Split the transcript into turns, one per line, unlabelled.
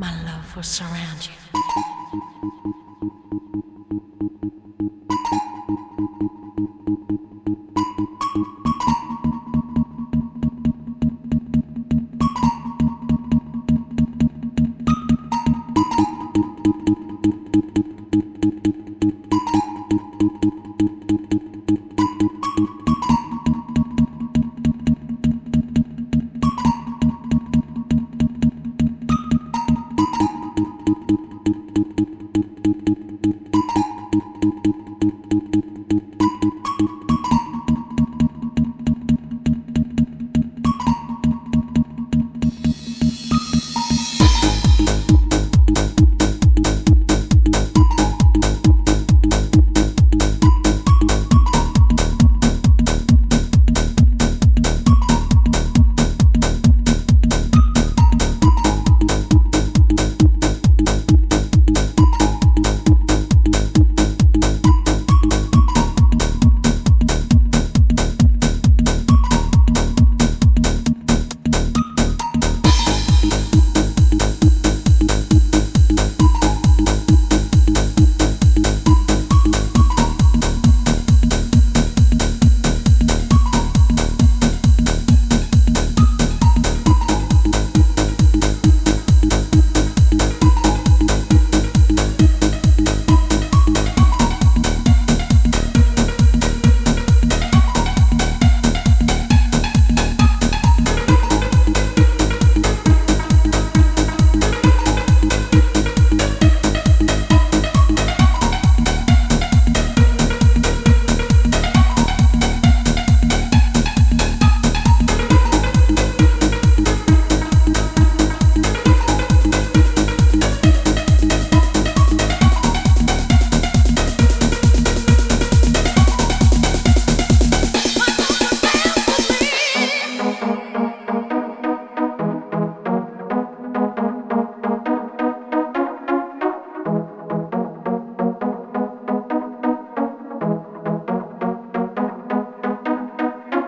My love will surround you. you.